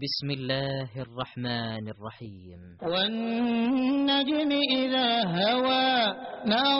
बिस्मिल्लाहिर्रहमानिर्रहीम वन्नज्म इज़ा हवा मा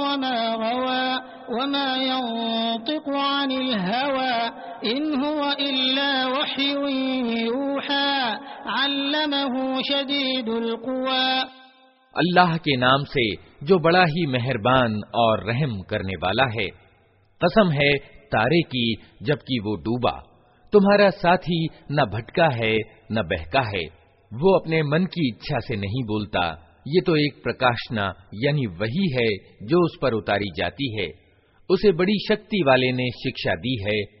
वमा गवा वमा यंतिकु अनिल हवा इन हुवा इल्ला वह्युन यूहा अल्लमहु शदीदुल कुवा अल्लाह के नाम से जो बड़ा ही मेहरबान और रहम करने वाला है कसम है तारे की जबकि वो डूबा तुम्हारा साथी न भटका है, न बहका है। वो अपने मन की इच्छा से नहीं बोलता। ये तो एक प्रकाशना, यानी वही है, जो उस पर उतारी जाती है। उसे बड़ी शक्ति वाले ने शिक्षा दी है।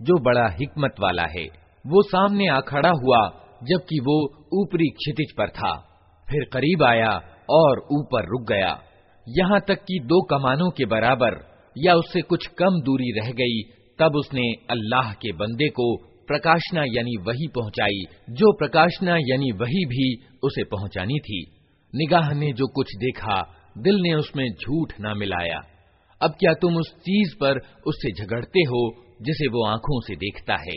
जो बड़ा हिकमत वाला है वो सामने आ खड़ा हुआ जबकि वो ऊपरी क्षितिज पर था फिर करीब आया और ऊपर रुक गया यहाँ तक कि दो कमानों के बराबर या उससे कुछ कम दूरी रह गई तब उसने अल्लाह के बंदे को प्रकाशना यानी वही पहुंचाई जो प्रकाशना यानी वही भी उसे पहुंचानी थी निगाह ने जो कुछ देखा दिल ने उसमें झूठ ना मिलाया अब क्या तुम उस चीज पर उससे झगड़ते हो जिसे वो आंखों से देखता है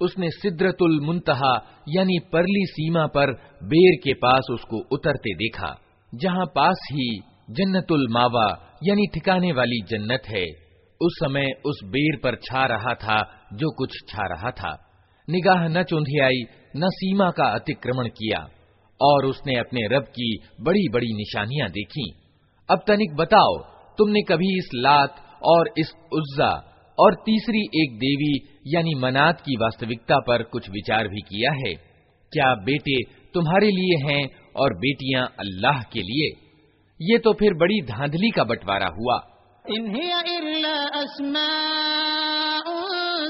उसने सिद्रतुल मुंतहा, यानी परली सीमा पर, बेर के पास उसको उतरते देखा, जहाँ पास ही जन्नतुल मावा, यानी ठिकाने वाली जन्नत है। उस समय उस बेर पर छा रहा था, जो कुछ छा रहा था। निगाह न चुंधी आई, न सीमा का अतिक्रमण किया, और उसने अपने रब की बड़ी बड़ी निशानियाँ देखी। अब तनिक बताओ, तुमने कभी इस लात और इस उज्जा और तीसरी एक देवी यानी मनात की वास्तविकता पर कुछ विचार भी किया है क्या बेटे तुम्हारे लिए हैं और बेटियां अल्लाह के लिए ये तो फिर बड़ी धांधली का बंटवारा हुआ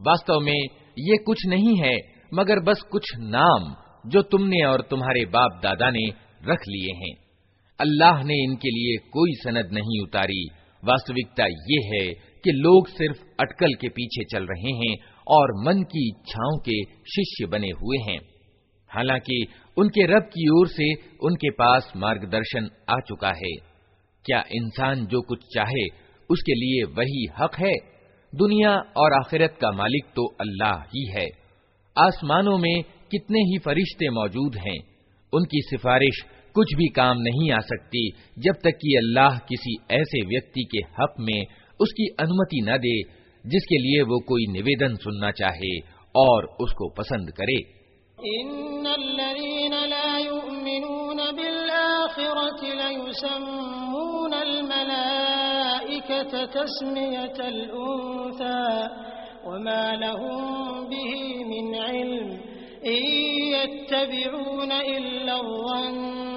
वास्तव में ये कुछ नहीं है मगर बस कुछ नाम जो तुमने और तुम्हारे बाप दादा ने रख लिए हैं अल्लाह ने इनके लिए कोई सनद नहीं उतारी वास्तविकता ये है कि लोग सिर्फ़ अटकल के पीछे चल रहे हैं और मन की इच्छाओं के शिष्य बने हुए हैं। हालाँकि उनके रब की ओर से उनके पास मार्गदर्शन आ चुका है। क्या इंसान जो कुछ चाहे, उसके लिए वही हक है? दुनिया और आखिरत का मालिक तो अल्लाह ही है। आसमानों में कितने ही फरिश्ते मौजूद हैं, उनकी सिफारिश कुछ भी काम नहीं आ सकती, जब तक कि अल्लाह किसी ऐसे व्यक्ति के हक में उसकी अनुमति न दे, जिसके लिए वो कोई निवेदन सुनना चाहे और उसको पसंद करे। वमा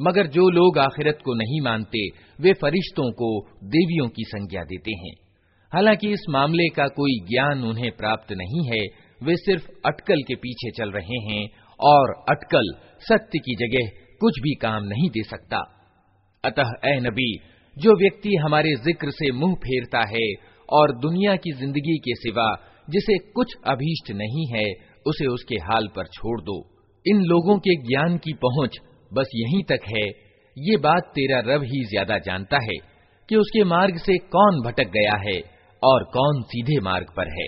मगर जो लोग आखिरत को नहीं मानते, वे फरिश्तों को देवियों की संज्ञा देते हैं। हालाँकि इस मामले का कोई ज्ञान उन्हें प्राप्त नहीं है, वे सिर्फ़ अटकल के पीछे चल रहे हैं और अटकल सत्य की जगह कुछ भी काम नहीं दे सकता। अतः, ए नबी, जो व्यक्ति हमारे ज़िक्र से मुँह फेरता है और दुनिया की ज़िंदगी के सिवा जिसे कुछ अभीष्ट नहीं है, उसे उसके हाल पर छोड़ दो। इन लोगों के ज्ञान की पहुँच बस यहीं तक है ये बात तेरा रब ही ज्यादा जानता है कि उसके मार्ग से कौन भटक गया है और कौन सीधे मार्ग पर है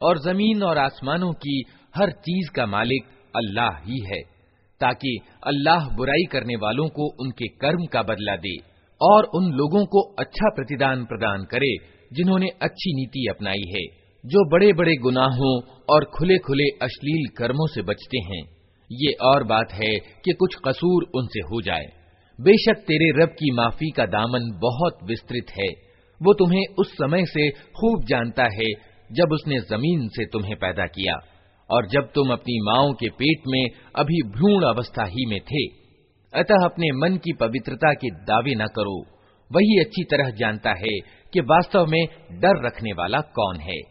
और जमीन और आसमानों की हर चीज का मालिक अल्लाह ही है ताकि अल्लाह बुराई करने वालों को उनके कर्म का बदला दे और उन लोगों को अच्छा प्रतिदान प्रदान करे जिन्होंने अच्छी नीति अपनाई है जो बड़े बड़े गुनाहों और खुले खुले अश्लील कर्मों से बचते हैं ये और बात है कि कुछ कसूर उनसे हो जाए। बेशक तेरे रब की माफ़ी का दामन बहुत विस्तृत है। वो तुम्हें उस समय से खूब जानता है जब उसने ज़मीन से तुम्हें पैदा किया और जब तुम अपनी माओ के पेट में अभी भ्रूण अवस्था ही में थे। अतः अपने मन की पवित्रता के दावे न करो। वही अच्छी तरह जानता है कि वास्तव में डर रखने वाला कौन है।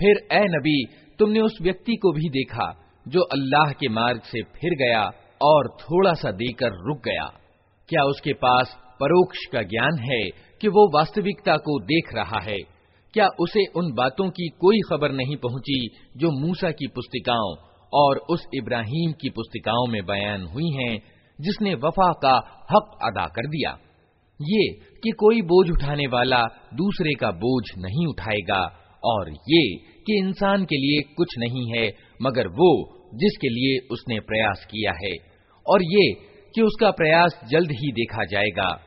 फिर ए नबी, तुमने उस व्यक्ति को भी देखा, जो अल्लाह के मार्ग से फिर गया और थोड़ा सा देकर रुक गया। क्या उसके पास परोक्ष का ज्ञान है कि वो वास्तविकता को देख रहा है? क्या उसे उन बातों की कोई खबर नहीं पहुँची जो मूसा की पुस्तिकाओं और उस इब्राहिम की पुस्तिकाओं में बयान हुई हैं, जिसने वफा का हक अदा कर दिया? ये कि कोई बोझ उठाने वाला दूसरे का बोझ नहीं उठाएगा, और ये कि इंसान के लिए कुछ नहीं है, मगर वो जिसके लिए उसने प्रयास किया है, और ये कि उसका प्रयास जल्द ही देखा जाएगा।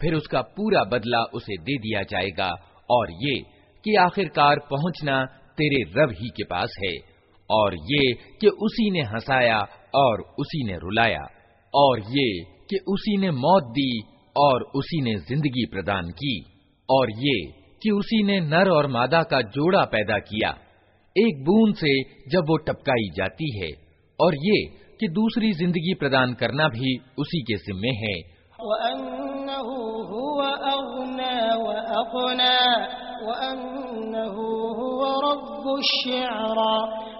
फिर उसका पूरा बदला उसे दे दिया जाएगा और ये कि आखिरकार पहुंचना तेरे रब ही के पास है और ये कि उसी ने हंसाया और उसी ने रुलाया, और ये कि उसी ने मौत दी और उसी ने ज़िंदगी प्रदान की, और ये कि उसी ने नर और मादा का जोड़ा पैदा किया। एक बूंद से जब वो टपकाई जाती है, और ये कि दूसरी ज़िंदगी प्रदान करना भी उसी के जिम्मे है।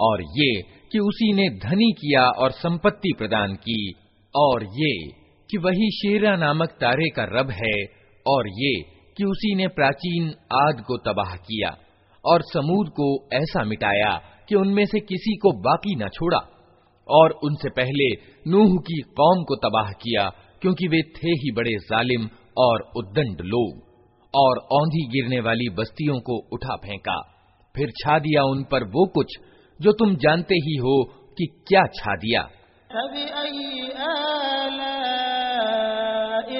और ये कि उसी ने धनी किया और संपत्ति प्रदान की और ये कि वही शेरा नामक तारे का रब है और ये कि उसी ने प्राचीन आद को तबाह किया और समूद को ऐसा मिटाया कि उनमें से किसी को बाकी न छोड़ा। और उनसे पहले नूह की कौम को तबाह किया, क्योंकि वे थे ही बड़े जालिम और उद्दंड लोग, और औंधी गिरने वाली बस्तियों को उठा फेंका। फिर छा दिया उन पर वो कुछ जो तुम जानते ही हो कि क्या छा दिया।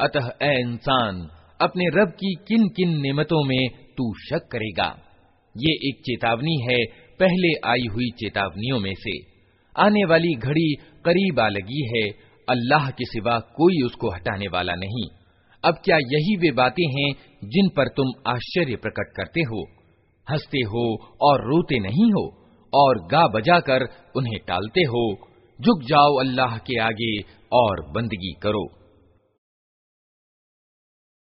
अतः ए इंसान, अपने रब की किन किन नियमतों में तू शक करेगा? ये एक चेतावनी है पहले आई हुई चेतावनियों में से। आने वाली घड़ी करीब आ लगी है, अल्लाह के सिवा कोई उसको हटाने वाला नहीं। अब क्या यही वे बातें हैं जिन पर तुम आश्चर्य प्रकट करते हो? हँसते हो और रोते नहीं हो? और गा बजा कर उन्हें टालते हो। झुक जाओ अल्लाह के आगे और बंदगी करो।